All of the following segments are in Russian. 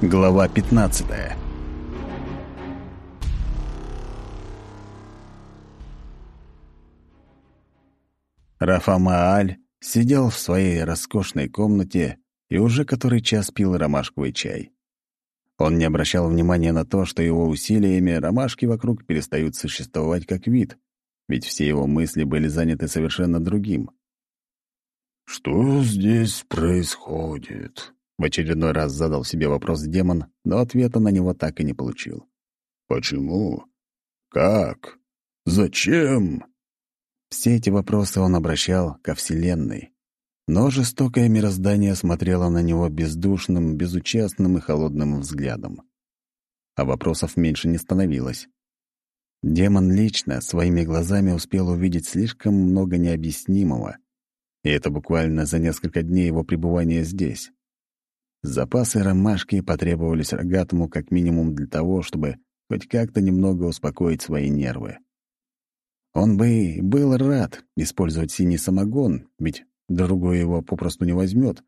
Глава 15 Рафа Мааль сидел в своей роскошной комнате и уже который час пил ромашковый чай. Он не обращал внимания на то, что его усилиями ромашки вокруг перестают существовать как вид, ведь все его мысли были заняты совершенно другим. «Что здесь происходит?» В очередной раз задал себе вопрос демон, но ответа на него так и не получил. «Почему? Как? Зачем?» Все эти вопросы он обращал ко Вселенной. Но жестокое мироздание смотрело на него бездушным, безучастным и холодным взглядом. А вопросов меньше не становилось. Демон лично своими глазами успел увидеть слишком много необъяснимого, и это буквально за несколько дней его пребывания здесь. Запасы ромашки потребовались рогатому как минимум для того, чтобы хоть как-то немного успокоить свои нервы. Он бы был рад использовать синий самогон, ведь другой его попросту не возьмет.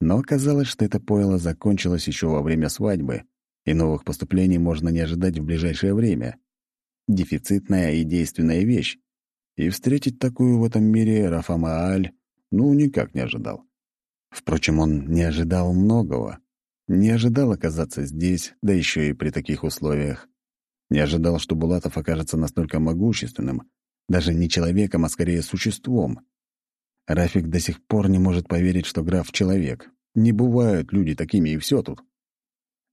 Но оказалось, что это пойло закончилось еще во время свадьбы, и новых поступлений можно не ожидать в ближайшее время. Дефицитная и действенная вещь. И встретить такую в этом мире Рафамааль ну никак не ожидал. Впрочем, он не ожидал многого. Не ожидал оказаться здесь, да еще и при таких условиях. Не ожидал, что Булатов окажется настолько могущественным, даже не человеком, а скорее существом. Рафик до сих пор не может поверить, что граф — человек. Не бывают люди такими, и все тут.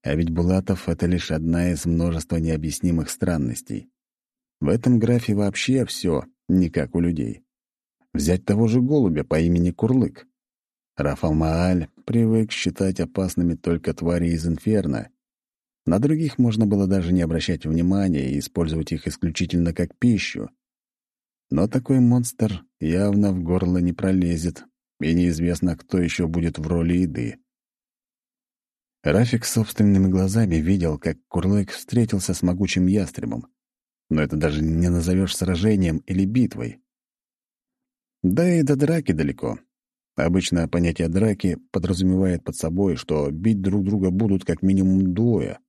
А ведь Булатов — это лишь одна из множества необъяснимых странностей. В этом графе вообще все не как у людей. Взять того же голубя по имени Курлык. Рафал Мааль привык считать опасными только твари из инферно. На других можно было даже не обращать внимания и использовать их исключительно как пищу. Но такой монстр явно в горло не пролезет, и неизвестно, кто еще будет в роли еды. Рафик собственными глазами видел, как Курлык встретился с могучим ястребом. Но это даже не назовешь сражением или битвой. Да и до драки далеко. Обычно понятие драки подразумевает под собой, что бить друг друга будут как минимум двое.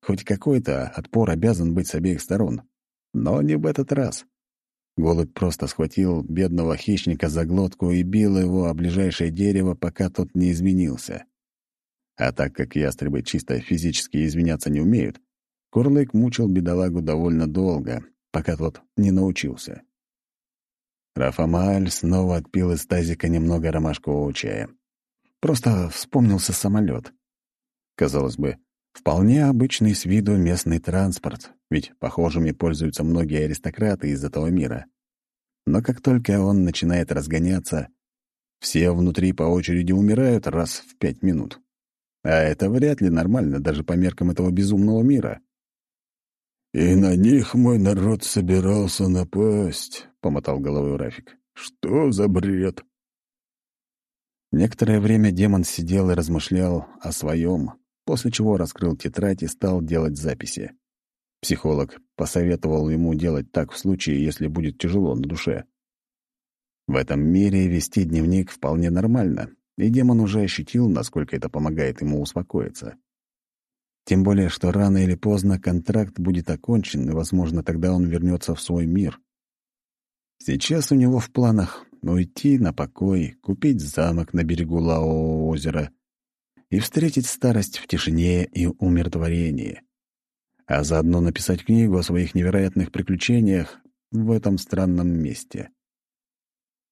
Хоть какой-то отпор обязан быть с обеих сторон. Но не в этот раз. Голубь просто схватил бедного хищника за глотку и бил его о ближайшее дерево, пока тот не изменился. А так как ястребы чисто физически извиняться не умеют, Курлык мучил бедолагу довольно долго, пока тот не научился. Рафамаль снова отпил из тазика немного ромашкового чая. Просто вспомнился самолет. Казалось бы, вполне обычный с виду местный транспорт, ведь похожими пользуются многие аристократы из этого мира. Но как только он начинает разгоняться, все внутри по очереди умирают раз в пять минут. А это вряд ли нормально даже по меркам этого безумного мира. «И на них мой народ собирался напасть», — помотал головой Рафик. «Что за бред?» Некоторое время демон сидел и размышлял о своем, после чего раскрыл тетрадь и стал делать записи. Психолог посоветовал ему делать так в случае, если будет тяжело на душе. В этом мире вести дневник вполне нормально, и демон уже ощутил, насколько это помогает ему успокоиться. Тем более, что рано или поздно контракт будет окончен, и, возможно, тогда он вернется в свой мир. Сейчас у него в планах уйти на покой, купить замок на берегу Лаового озера и встретить старость в тишине и умиротворении, а заодно написать книгу о своих невероятных приключениях в этом странном месте.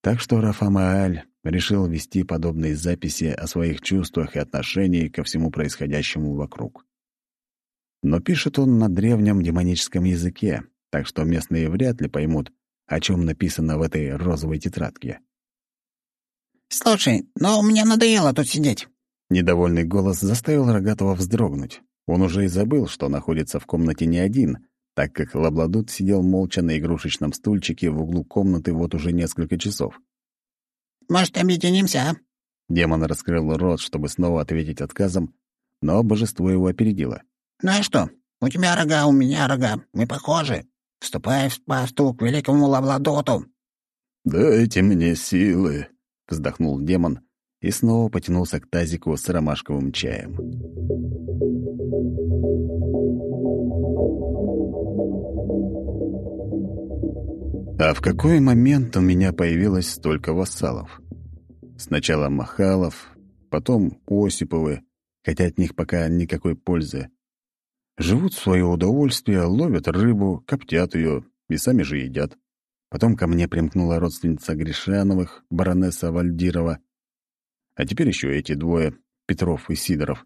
Так что Рафамааль решил вести подобные записи о своих чувствах и отношении ко всему происходящему вокруг. Но пишет он на древнем демоническом языке, так что местные вряд ли поймут, о чем написано в этой розовой тетрадке. «Слушай, но мне надоело тут сидеть». Недовольный голос заставил Рогатого вздрогнуть. Он уже и забыл, что находится в комнате не один, так как Лабладут сидел молча на игрушечном стульчике в углу комнаты вот уже несколько часов. «Может, объединимся, а?» Демон раскрыл рот, чтобы снова ответить отказом, но божество его опередило. «Ну а что? У тебя рога, у меня рога. Мы похожи. Вступай в пасту к великому Лавладоту». «Дайте мне силы», — вздохнул демон и снова потянулся к тазику с ромашковым чаем. А в какой момент у меня появилось столько вассалов? Сначала Махалов, потом Осиповы, хотя от них пока никакой пользы. Живут в свое удовольствие, ловят рыбу, коптят ее и сами же едят. Потом ко мне примкнула родственница Гришановых, баронесса Вальдирова. А теперь еще эти двое, Петров и Сидоров.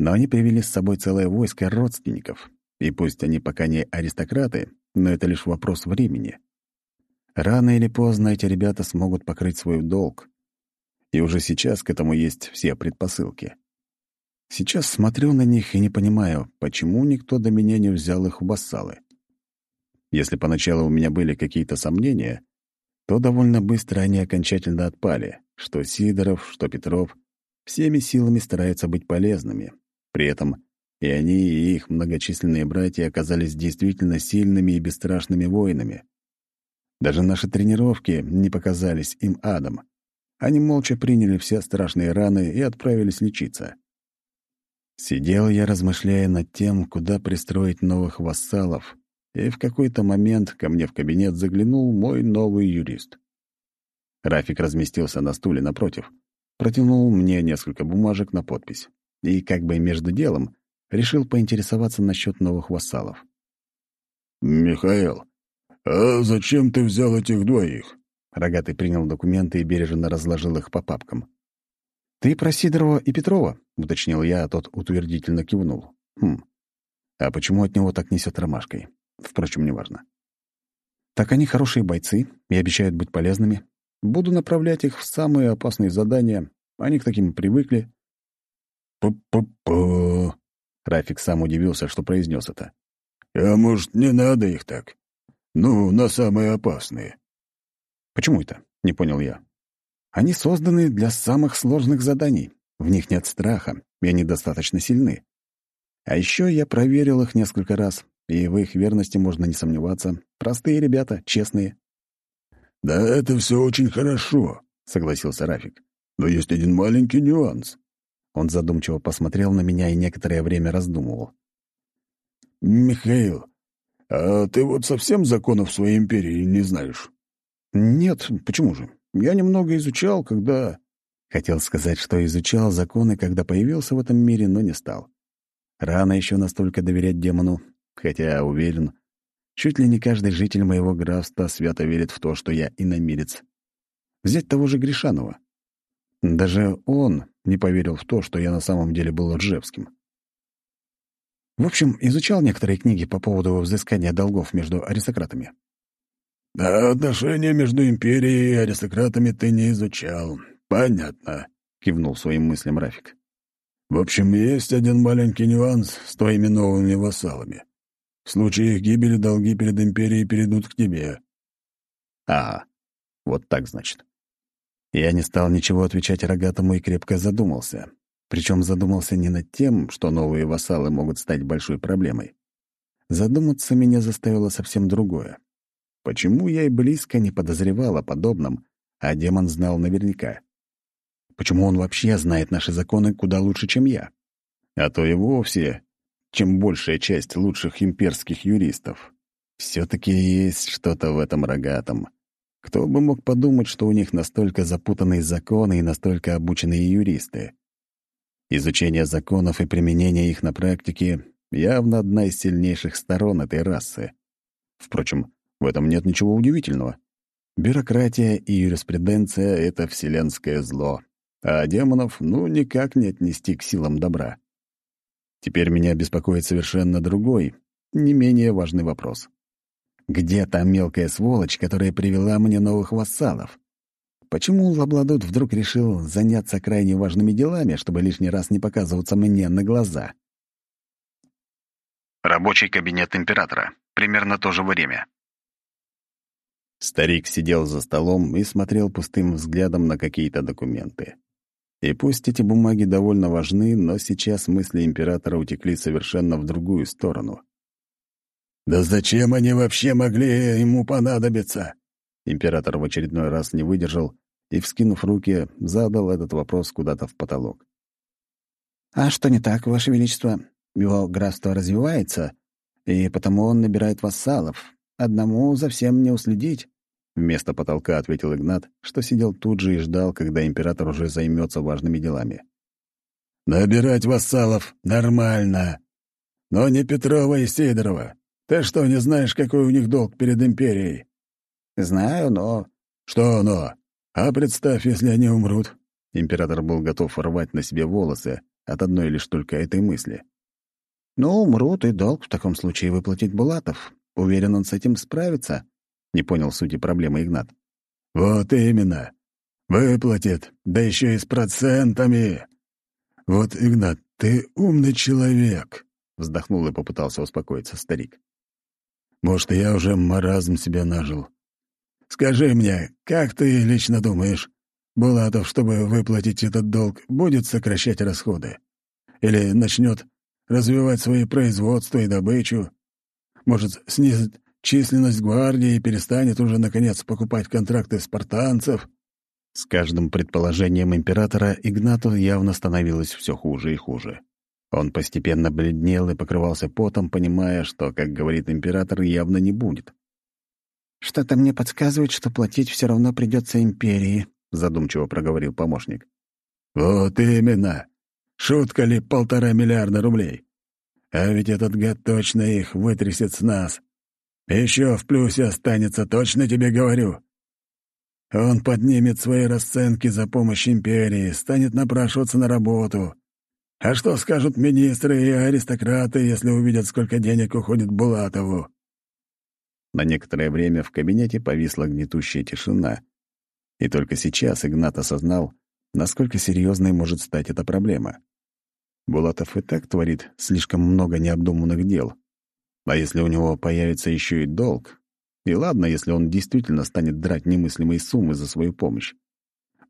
Но они привели с собой целое войско родственников. И пусть они пока не аристократы, но это лишь вопрос времени. Рано или поздно эти ребята смогут покрыть свой долг. И уже сейчас к этому есть все предпосылки. Сейчас смотрю на них и не понимаю, почему никто до меня не взял их в вассалы. Если поначалу у меня были какие-то сомнения, то довольно быстро они окончательно отпали, что Сидоров, что Петров всеми силами стараются быть полезными. При этом и они, и их многочисленные братья оказались действительно сильными и бесстрашными воинами. Даже наши тренировки не показались им адом. Они молча приняли все страшные раны и отправились лечиться. Сидел я, размышляя над тем, куда пристроить новых вассалов, и в какой-то момент ко мне в кабинет заглянул мой новый юрист. Рафик разместился на стуле напротив, протянул мне несколько бумажек на подпись и, как бы между делом, решил поинтересоваться насчет новых вассалов. «Михаил, «А зачем ты взял этих двоих?» Рогатый принял документы и бережно разложил их по папкам. «Ты про Сидорова и Петрова?» — уточнил я, а тот утвердительно кивнул. «Хм. А почему от него так несет ромашкой? Впрочем, неважно. Так они хорошие бойцы и обещают быть полезными. Буду направлять их в самые опасные задания. Они к таким привыкли». «Пу-пу-пу...» Рафик сам удивился, что произнес это. «А может, не надо их так? Ну, на самые опасные. Почему это? Не понял я. Они созданы для самых сложных заданий. В них нет страха, и они достаточно сильны. А еще я проверил их несколько раз, и в их верности можно не сомневаться. Простые ребята, честные. «Да это все очень хорошо», — согласился Рафик. «Но есть один маленький нюанс». Он задумчиво посмотрел на меня и некоторое время раздумывал. «Михаил, «А ты вот совсем законов своей империи не знаешь?» «Нет, почему же? Я немного изучал, когда...» Хотел сказать, что изучал законы, когда появился в этом мире, но не стал. Рано еще настолько доверять демону, хотя, уверен, чуть ли не каждый житель моего графства свято верит в то, что я иномирец. Взять того же Гришанова. Даже он не поверил в то, что я на самом деле был Ржевским. В общем, изучал некоторые книги по поводу взыскания долгов между аристократами. «Да, отношения между империей и аристократами ты не изучал. Понятно», — кивнул своим мыслям Рафик. «В общем, есть один маленький нюанс с твоими новыми вассалами. В случае их гибели долги перед империей перейдут к тебе». «А, вот так, значит». Я не стал ничего отвечать рогатому и крепко задумался. Причем задумался не над тем, что новые вассалы могут стать большой проблемой. Задуматься меня заставило совсем другое. Почему я и близко не подозревал о подобном, а демон знал наверняка? Почему он вообще знает наши законы куда лучше, чем я? А то и вовсе, чем большая часть лучших имперских юристов. Все-таки есть что-то в этом рогатом. Кто бы мог подумать, что у них настолько запутанные законы и настолько обученные юристы? Изучение законов и применение их на практике явно одна из сильнейших сторон этой расы. Впрочем, в этом нет ничего удивительного. Бюрократия и юриспруденция — это вселенское зло, а демонов ну никак не отнести к силам добра. Теперь меня беспокоит совершенно другой, не менее важный вопрос. Где та мелкая сволочь, которая привела мне новых вассалов? Почему Лабладут вдруг решил заняться крайне важными делами, чтобы лишний раз не показываться мне на глаза? Рабочий кабинет императора. Примерно то же время. Старик сидел за столом и смотрел пустым взглядом на какие-то документы. И пусть эти бумаги довольно важны, но сейчас мысли императора утекли совершенно в другую сторону. «Да зачем они вообще могли ему понадобиться?» Император в очередной раз не выдержал и, вскинув руки, задал этот вопрос куда-то в потолок. «А что не так, Ваше Величество? Его графство развивается, и потому он набирает вассалов. Одному за всем не уследить». Вместо потолка ответил Игнат, что сидел тут же и ждал, когда император уже займется важными делами. «Набирать вассалов нормально. Но не Петрова и Сидорова. Ты что, не знаешь, какой у них долг перед империей?» «Знаю, но...» «Что «но»? А представь, если они умрут». Император был готов рвать на себе волосы от одной лишь только этой мысли. «Ну, умрут, и долг в таком случае выплатить Булатов. Уверен, он с этим справится», — не понял сути проблемы Игнат. «Вот именно. Выплатит, да еще и с процентами. Вот, Игнат, ты умный человек», — вздохнул и попытался успокоиться старик. «Может, я уже маразм себя нажил. Скажи мне, как ты лично думаешь, Булатов, чтобы выплатить этот долг, будет сокращать расходы? Или начнет развивать свои производства и добычу? Может, снизит численность гвардии перестанет уже, наконец, покупать контракты спартанцев? С каждым предположением императора Игнату явно становилось все хуже и хуже. Он постепенно бледнел и покрывался потом, понимая, что, как говорит император, явно не будет. «Что-то мне подсказывает, что платить все равно придется империи», — задумчиво проговорил помощник. «Вот именно. Шутка ли полтора миллиарда рублей? А ведь этот гад точно их вытрясет с нас. Еще в плюсе останется, точно тебе говорю. Он поднимет свои расценки за помощь империи, станет напрашиваться на работу. А что скажут министры и аристократы, если увидят, сколько денег уходит Булатову?» На некоторое время в кабинете повисла гнетущая тишина, и только сейчас Игнат осознал, насколько серьезной может стать эта проблема. Булатов и так творит слишком много необдуманных дел. А если у него появится еще и долг, и ладно, если он действительно станет драть немыслимые суммы за свою помощь.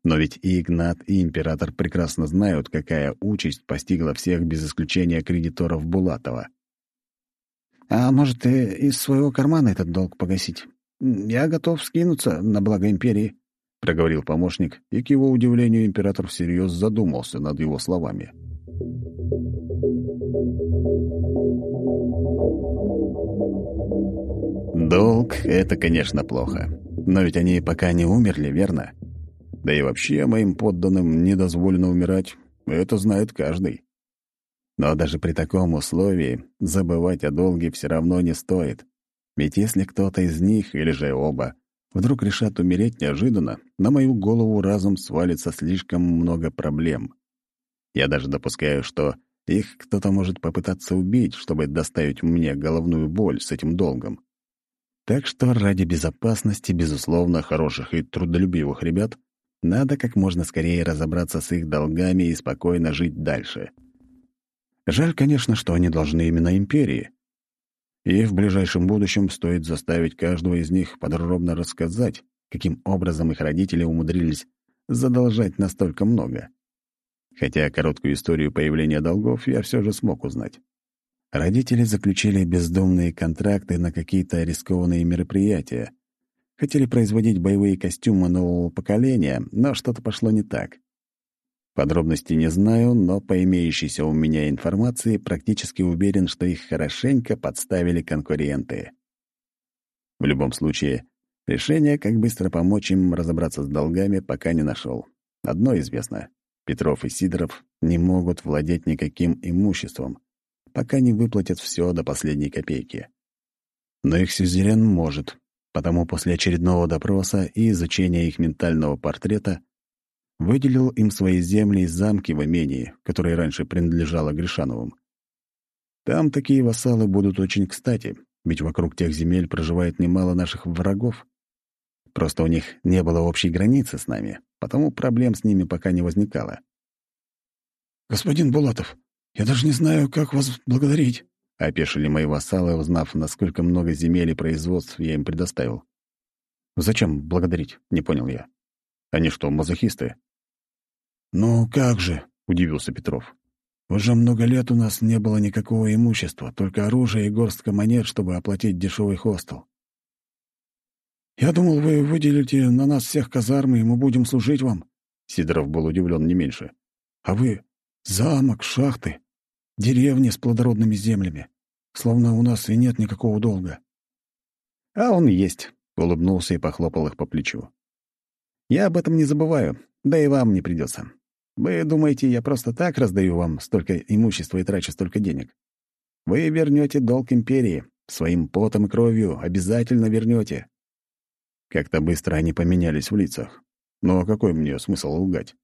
Но ведь и Игнат, и Император прекрасно знают, какая участь постигла всех без исключения кредиторов Булатова. «А может, и из своего кармана этот долг погасить? Я готов скинуться на благо Империи», — проговорил помощник, и, к его удивлению, Император всерьез задумался над его словами. Долг — это, конечно, плохо. Но ведь они пока не умерли, верно? Да и вообще моим подданным не дозволено умирать. Это знает каждый. Но даже при таком условии забывать о долге все равно не стоит. Ведь если кто-то из них, или же оба, вдруг решат умереть неожиданно, на мою голову разум свалится слишком много проблем. Я даже допускаю, что их кто-то может попытаться убить, чтобы доставить мне головную боль с этим долгом. Так что ради безопасности, безусловно, хороших и трудолюбивых ребят надо как можно скорее разобраться с их долгами и спокойно жить дальше. Жаль, конечно, что они должны именно империи. И в ближайшем будущем стоит заставить каждого из них подробно рассказать, каким образом их родители умудрились задолжать настолько много. Хотя короткую историю появления долгов я все же смог узнать. Родители заключили бездумные контракты на какие-то рискованные мероприятия. Хотели производить боевые костюмы нового поколения, но что-то пошло не так. Подробностей не знаю, но по имеющейся у меня информации практически уверен, что их хорошенько подставили конкуренты. В любом случае, решение, как быстро помочь им разобраться с долгами, пока не нашел. Одно известно — Петров и Сидоров не могут владеть никаким имуществом, пока не выплатят все до последней копейки. Но их сюзерен может, потому после очередного допроса и изучения их ментального портрета выделил им свои земли и замки в имении, которые раньше принадлежало Гришановым. Там такие вассалы будут очень кстати, ведь вокруг тех земель проживает немало наших врагов. Просто у них не было общей границы с нами, потому проблем с ними пока не возникало. «Господин Булатов, я даже не знаю, как вас благодарить», — опешили мои вассалы, узнав, насколько много земель и производств я им предоставил. «Зачем благодарить?» — не понял я. «Они что, мазохисты?» «Ну как же», — удивился Петров. «Уже много лет у нас не было никакого имущества, только оружие и горстка монет, чтобы оплатить дешевый хостел. «Я думал, вы выделите на нас всех казармы, и мы будем служить вам». Сидоров был удивлен не меньше. «А вы — замок, шахты, деревни с плодородными землями. Словно у нас и нет никакого долга». «А он есть», — улыбнулся и похлопал их по плечу. «Я об этом не забываю, да и вам не придется. Вы думаете, я просто так раздаю вам столько имущества и трачу столько денег? Вы вернете долг империи, своим потом и кровью обязательно вернете. Как-то быстро они поменялись в лицах. Но какой мне смысл лгать?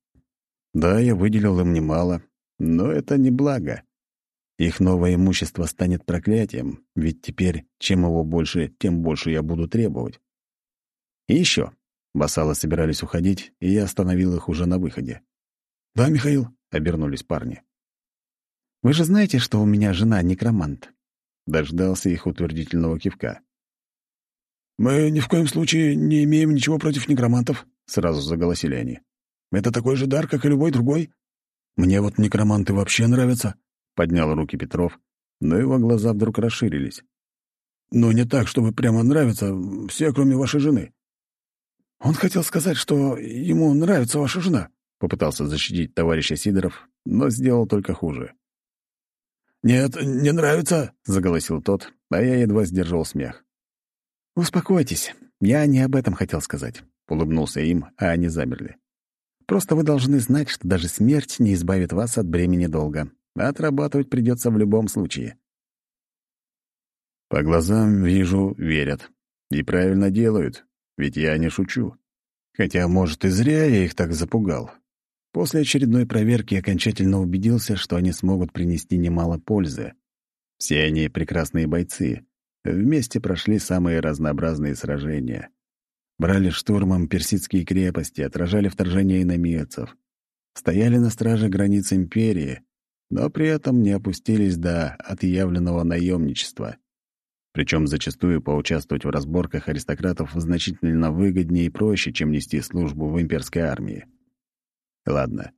Да, я выделил им немало, но это не благо. Их новое имущество станет проклятием, ведь теперь чем его больше, тем больше я буду требовать. И еще. Басалы собирались уходить, и я остановил их уже на выходе. «Да, Михаил?» — обернулись парни. «Вы же знаете, что у меня жена некромант?» Дождался их утвердительного кивка. «Мы ни в коем случае не имеем ничего против некромантов», — сразу заголосили они. «Это такой же дар, как и любой другой. Мне вот некроманты вообще нравятся», — поднял руки Петров, но его глаза вдруг расширились. «Но не так, чтобы прямо нравятся все, кроме вашей жены». «Он хотел сказать, что ему нравится ваша жена», — попытался защитить товарища Сидоров, но сделал только хуже. «Нет, не нравится», — заголосил тот, а я едва сдержал смех. «Успокойтесь, я не об этом хотел сказать», — улыбнулся им, а они замерли. «Просто вы должны знать, что даже смерть не избавит вас от бремени долга. Отрабатывать придется в любом случае». По глазам вижу, верят. И правильно делают, ведь я не шучу. Хотя, может, и зря я их так запугал. После очередной проверки окончательно убедился, что они смогут принести немало пользы. Все они прекрасные бойцы, Вместе прошли самые разнообразные сражения. Брали штурмом персидские крепости, отражали вторжение иномирцев. Стояли на страже границ империи, но при этом не опустились до отъявленного наемничества. Причем зачастую поучаствовать в разборках аристократов значительно выгоднее и проще, чем нести службу в имперской армии. Ладно,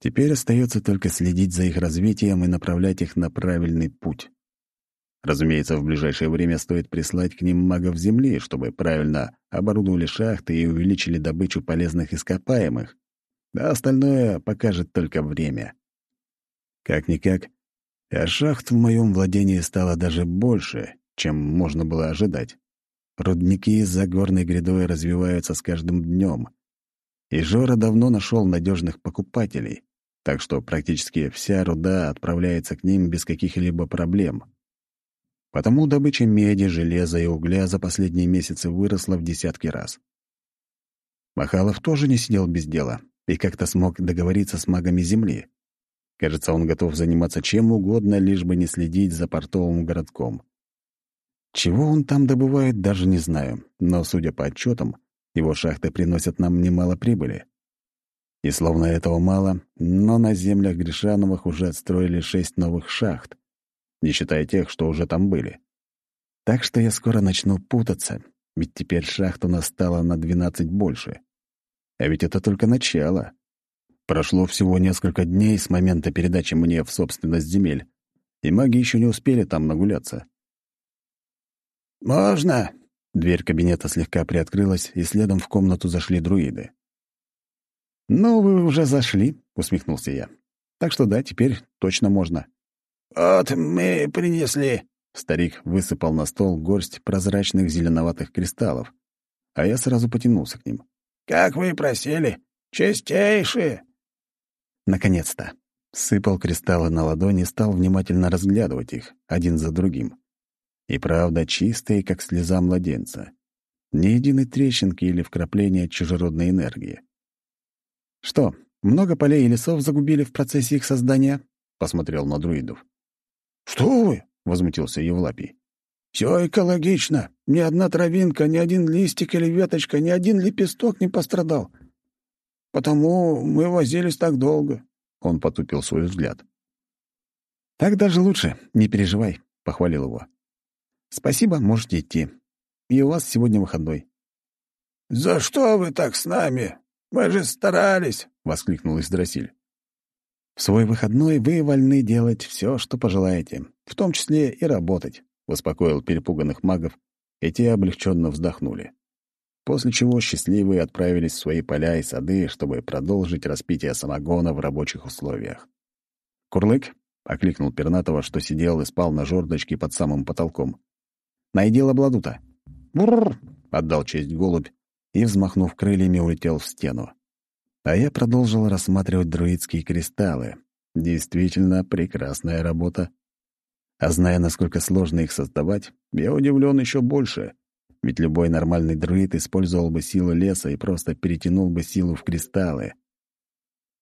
теперь остается только следить за их развитием и направлять их на правильный путь. Разумеется, в ближайшее время стоит прислать к ним магов Земли, чтобы правильно оборудовали шахты и увеличили добычу полезных ископаемых. А остальное покажет только время. Как-никак, а шахт в моем владении стало даже больше, чем можно было ожидать. Рудники за горной грядой развиваются с каждым днем. И Жора давно нашел надежных покупателей, так что практически вся руда отправляется к ним без каких-либо проблем. Потому добыча меди, железа и угля за последние месяцы выросла в десятки раз. Махалов тоже не сидел без дела и как-то смог договориться с магами Земли. Кажется, он готов заниматься чем угодно, лишь бы не следить за портовым городком. Чего он там добывает, даже не знаю, но, судя по отчетам, его шахты приносят нам немало прибыли. И словно этого мало, но на землях Гришановых уже отстроили шесть новых шахт, не считая тех, что уже там были. Так что я скоро начну путаться, ведь теперь шахт у нас стало на 12 больше. А ведь это только начало. Прошло всего несколько дней с момента передачи мне в собственность земель, и маги еще не успели там нагуляться. «Можно?» Дверь кабинета слегка приоткрылась, и следом в комнату зашли друиды. «Ну, вы уже зашли», — усмехнулся я. «Так что да, теперь точно можно». «Вот мы принесли». Старик высыпал на стол горсть прозрачных зеленоватых кристаллов, а я сразу потянулся к ним. «Как вы и просили, чистейшие!» Наконец-то. Сыпал кристаллы на ладони и стал внимательно разглядывать их, один за другим. И правда, чистые, как слеза младенца. Ни единой трещинки или вкрапления чужеродной энергии. «Что, много полей и лесов загубили в процессе их создания?» — посмотрел на друидов. «Что вы?» — возмутился Евлапий. «Все экологично. Ни одна травинка, ни один листик или веточка, ни один лепесток не пострадал. Потому мы возились так долго». Он потупил свой взгляд. «Так даже лучше, не переживай», — похвалил его. «Спасибо, можете идти. И у вас сегодня выходной». «За что вы так с нами? Мы же старались!» — воскликнул Издрасиль. В свой выходной вы вольны делать все, что пожелаете, в том числе и работать», — успокоил перепуганных магов, и те облегченно вздохнули. После чего счастливые отправились в свои поля и сады, чтобы продолжить распитие самогона в рабочих условиях. «Курлык?» — окликнул Пернатова, что сидел и спал на жердочке под самым потолком. «Найди лабладута». «Брррр!» — отдал честь голубь и, взмахнув крыльями, улетел в стену. А я продолжил рассматривать друидские кристаллы. Действительно прекрасная работа. А зная, насколько сложно их создавать, я удивлен еще больше. Ведь любой нормальный друид использовал бы силу леса и просто перетянул бы силу в кристаллы.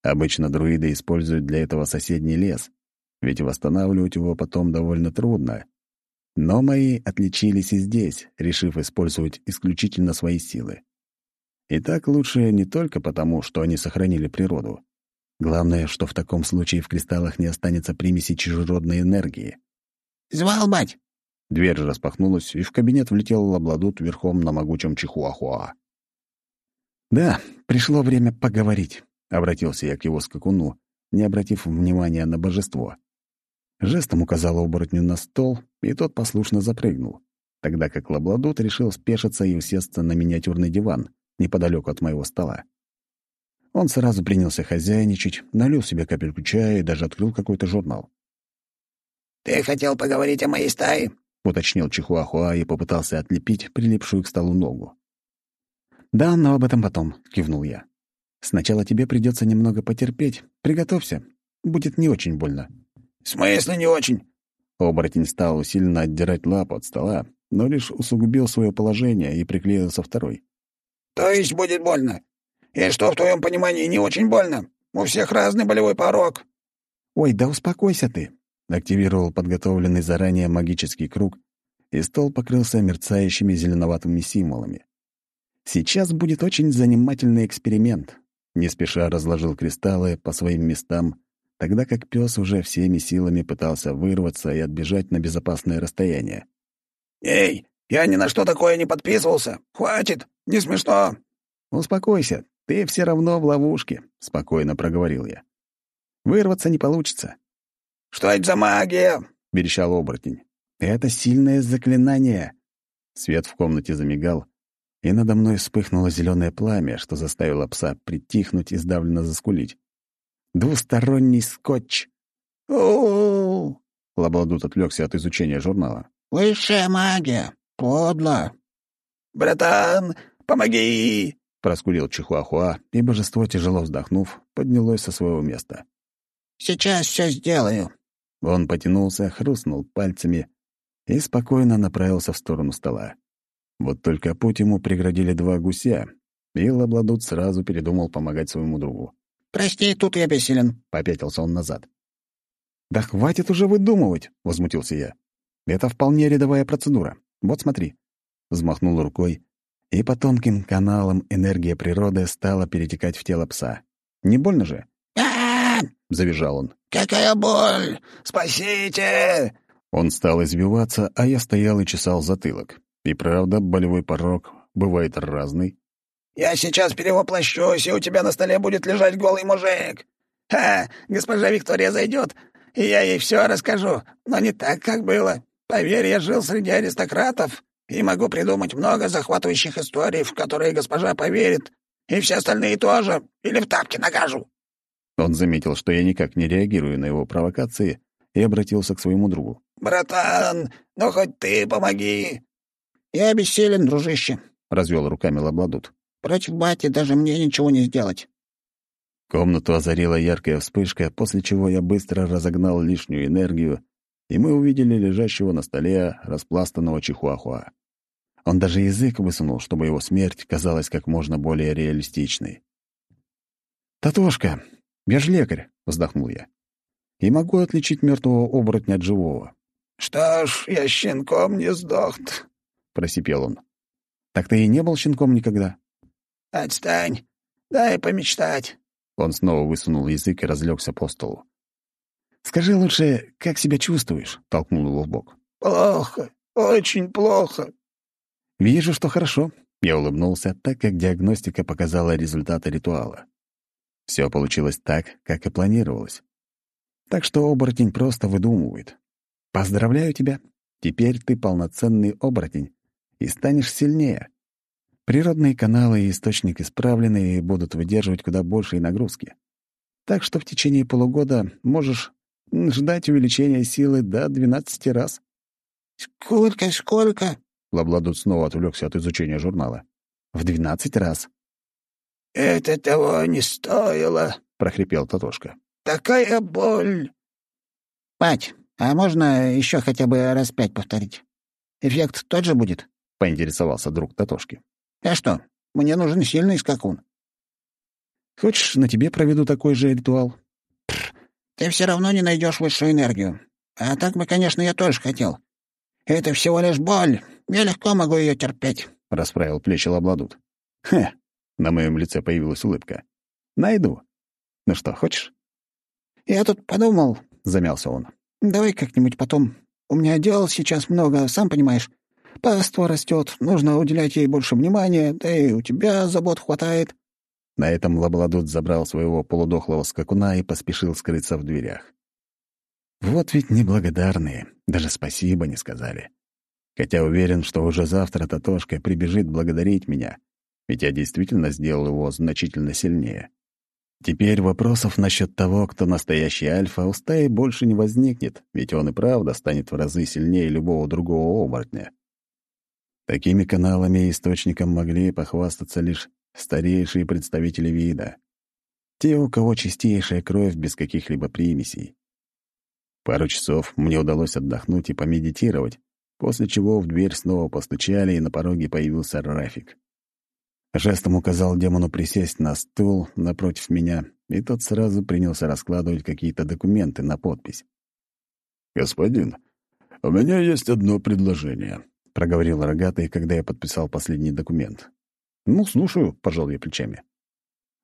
Обычно друиды используют для этого соседний лес, ведь восстанавливать его потом довольно трудно. Но мои отличились и здесь, решив использовать исключительно свои силы. И так лучше не только потому, что они сохранили природу. Главное, что в таком случае в кристаллах не останется примеси чужеродной энергии. «Звал, мать!» Дверь распахнулась, и в кабинет влетел Лабладут верхом на могучем чихуахуа. «Да, пришло время поговорить», — обратился я к его скакуну, не обратив внимания на божество. Жестом указал оборотню на стол, и тот послушно запрыгнул, тогда как Лабладут решил спешиться и усесться на миниатюрный диван неподалеку от моего стола. Он сразу принялся хозяйничать, налил себе капельку чая и даже открыл какой-то журнал. «Ты хотел поговорить о моей стае?» — уточнил Чихуахуа и попытался отлепить прилипшую к столу ногу. «Да, но об этом потом», — кивнул я. «Сначала тебе придется немного потерпеть. Приготовься. Будет не очень больно». «В смысле не очень?» Оборотень стал усиленно отдирать лапу от стола, но лишь усугубил свое положение и приклеился второй. «То есть будет больно? И что, в твоем понимании, не очень больно? У всех разный болевой порог». «Ой, да успокойся ты!» Активировал подготовленный заранее магический круг, и стол покрылся мерцающими зеленоватыми символами. Сейчас будет очень занимательный эксперимент. Не спеша разложил кристаллы по своим местам, тогда как пес уже всеми силами пытался вырваться и отбежать на безопасное расстояние. «Эй, я ни на что такое не подписывался! Хватит! Не смешно!» «Успокойся, ты все равно в ловушке», — спокойно проговорил я. «Вырваться не получится». «Что это за магия?» — верещал оборотень. «Это сильное заклинание». Свет в комнате замигал, и надо мной вспыхнуло зеленое пламя, что заставило пса притихнуть и сдавленно заскулить. «Двусторонний скотч!» «У-у-у!» Лабладут отвлекся от изучения журнала. «Высшая магия! Подло!» «Братан, помоги!» — проскурил Чихуахуа, и божество, тяжело вздохнув, поднялось со своего места. «Сейчас все сделаю». Он потянулся, хрустнул пальцами и спокойно направился в сторону стола. Вот только путь ему преградили два гуся, и Лабладут сразу передумал помогать своему другу. «Прости, тут я бессилен», — попятился он назад. «Да хватит уже выдумывать!» — возмутился я. «Это вполне рядовая процедура. Вот смотри». Взмахнул рукой, и по тонким каналам энергия природы стала перетекать в тело пса. Не больно же? завизжал он. «Какая боль! Спасите!» Он стал избиваться, а я стоял и чесал затылок. И правда, болевой порог бывает разный. «Я сейчас перевоплощусь, и у тебя на столе будет лежать голый мужик. Ха! Госпожа Виктория зайдет, и я ей все расскажу, но не так, как было. Поверь, я жил среди аристократов, и могу придумать много захватывающих историй, в которые госпожа поверит, и все остальные тоже, или в тапки накажу». Он заметил, что я никак не реагирую на его провокации, и обратился к своему другу. «Братан, ну хоть ты помоги!» «Я бессилен, дружище», — развел руками Лабладут. «Против бати даже мне ничего не сделать». Комнату озарила яркая вспышка, после чего я быстро разогнал лишнюю энергию, и мы увидели лежащего на столе распластанного чихуахуа. Он даже язык высунул, чтобы его смерть казалась как можно более реалистичной. «Татошка, я же лекарь», — вздохнул я. «И могу отличить мертвого оборотня от живого». «Что ж, я щенком не сдох просипел он. «Так ты и не был щенком никогда?» «Отстань! Дай помечтать!» Он снова высунул язык и разлегся по столу. «Скажи лучше, как себя чувствуешь?» — толкнул его в бок. «Плохо, очень плохо». «Вижу, что хорошо», — я улыбнулся, так как диагностика показала результаты ритуала. Все получилось так, как и планировалось. Так что оборотень просто выдумывает. «Поздравляю тебя. Теперь ты полноценный оборотень и станешь сильнее. Природные каналы и источник исправлены и будут выдерживать куда большие нагрузки. Так что в течение полугода можешь ждать увеличения силы до 12 раз. «Сколько, сколько?» Лабладут снова отвлекся от изучения журнала. «В 12 раз». «Это того не стоило», — прохрипел Татошка. «Такая боль!» «Пать, а можно еще хотя бы раз пять повторить? Эффект тот же будет?» — поинтересовался друг Татошки. «А что, мне нужен сильный скакун». «Хочешь, на тебе проведу такой же ритуал?» «Ты все равно не найдешь высшую энергию. А так бы, конечно, я тоже хотел. Это всего лишь боль. Я легко могу ее терпеть», — расправил плечи Лабладут. «Хе!» — на моем лице появилась улыбка. «Найду. Ну что, хочешь?» «Я тут подумал», — замялся он. «Давай как-нибудь потом. У меня дел сейчас много, сам понимаешь. Паства растет, нужно уделять ей больше внимания, да и у тебя забот хватает». На этом Лабладут забрал своего полудохлого скакуна и поспешил скрыться в дверях. Вот ведь неблагодарные, даже спасибо не сказали. Хотя уверен, что уже завтра Татошка прибежит благодарить меня, ведь я действительно сделал его значительно сильнее. Теперь вопросов насчет того, кто настоящий альфа, у стаи больше не возникнет, ведь он и правда станет в разы сильнее любого другого оборотня. Такими каналами и источником могли похвастаться лишь старейшие представители вида. Те, у кого чистейшая кровь без каких-либо примесей. Пару часов мне удалось отдохнуть и помедитировать, после чего в дверь снова постучали, и на пороге появился Рафик. Жестом указал демону присесть на стул напротив меня, и тот сразу принялся раскладывать какие-то документы на подпись. «Господин, у меня есть одно предложение», — проговорил рогатый, когда я подписал последний документ. «Ну, слушаю», — пожал я плечами.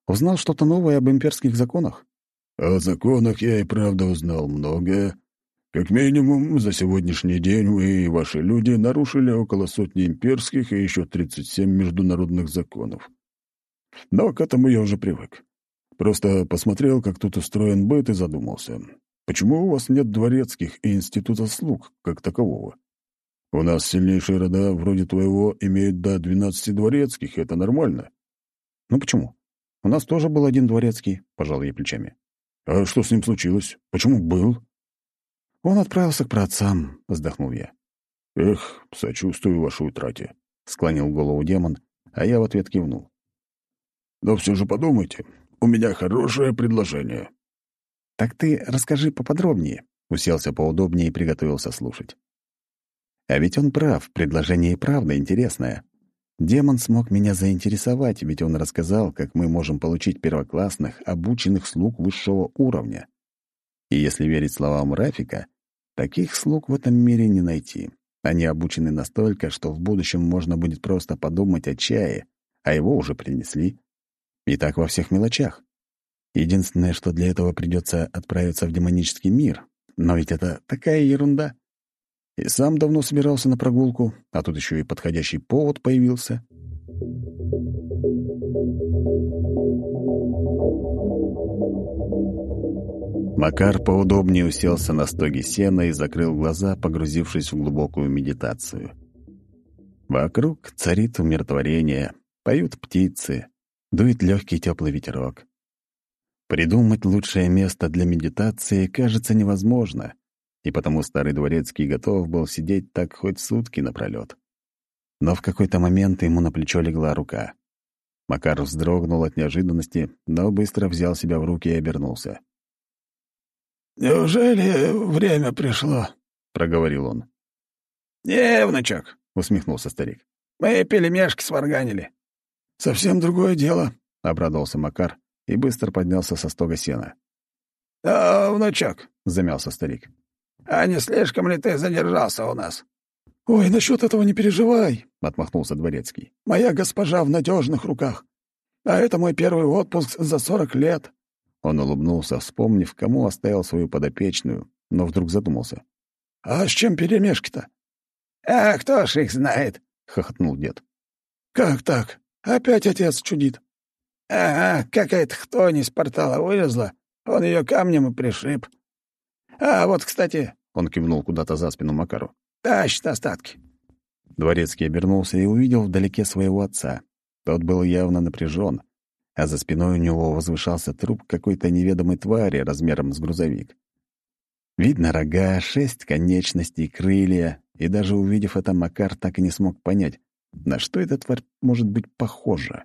«Узнал что-то новое об имперских законах?» «О законах я и правда узнал многое. Как минимум, за сегодняшний день вы и ваши люди нарушили около сотни имперских и еще 37 международных законов. Но к этому я уже привык. Просто посмотрел, как тут устроен быт, и задумался. Почему у вас нет дворецких и института слуг, как такового? У нас сильнейшие рода, вроде твоего, имеют до двенадцати дворецких, это нормально. Ну почему? У нас тоже был один дворецкий, пожал я плечами. А что с ним случилось? Почему был? Он отправился к праотцам, вздохнул я. Эх, сочувствую вашей утрате, склонил голову демон, а я в ответ кивнул. Но все же подумайте, у меня хорошее предложение. Так ты расскажи поподробнее, уселся поудобнее и приготовился слушать. А ведь он прав, предложение и правда интересное. Демон смог меня заинтересовать, ведь он рассказал, как мы можем получить первоклассных, обученных слуг высшего уровня. И если верить словам Рафика, таких слуг в этом мире не найти. Они обучены настолько, что в будущем можно будет просто подумать о чае, а его уже принесли. И так во всех мелочах. Единственное, что для этого придется отправиться в демонический мир. Но ведь это такая ерунда. И сам давно собирался на прогулку, а тут еще и подходящий повод появился. Макар поудобнее уселся на стоге сена и закрыл глаза, погрузившись в глубокую медитацию. Вокруг царит умиротворение, поют птицы, дует легкий теплый ветерок. Придумать лучшее место для медитации кажется невозможно — и потому старый дворецкий готов был сидеть так хоть сутки напролёт. Но в какой-то момент ему на плечо легла рука. Макар вздрогнул от неожиданности, но быстро взял себя в руки и обернулся. «Неужели время пришло?» — проговорил он. «Не, внучок», — усмехнулся старик. «Мы пельмешки сварганили». «Совсем другое дело», — обрадовался Макар и быстро поднялся со стога сена. «А, внучок», — замялся старик, а не слишком ли ты задержался у нас?» «Ой, насчет этого не переживай», — отмахнулся Дворецкий. «Моя госпожа в надежных руках. А это мой первый отпуск за сорок лет». Он улыбнулся, вспомнив, кому оставил свою подопечную, но вдруг задумался. «А с чем перемешки-то?» «А кто ж их знает?» — хохотнул дед. «Как так? Опять отец чудит?» «Ага, какая-то хтонь из портала вылезла, он ее камнем и пришиб. «А вот, кстати...» — он кивнул куда-то за спину Макару. «Тащит остатки». Дворецкий обернулся и увидел вдалеке своего отца. Тот был явно напряжен, а за спиной у него возвышался труп какой-то неведомой твари размером с грузовик. Видно рога, шесть конечностей, крылья, и даже увидев это, Макар так и не смог понять, на что эта тварь может быть похожа.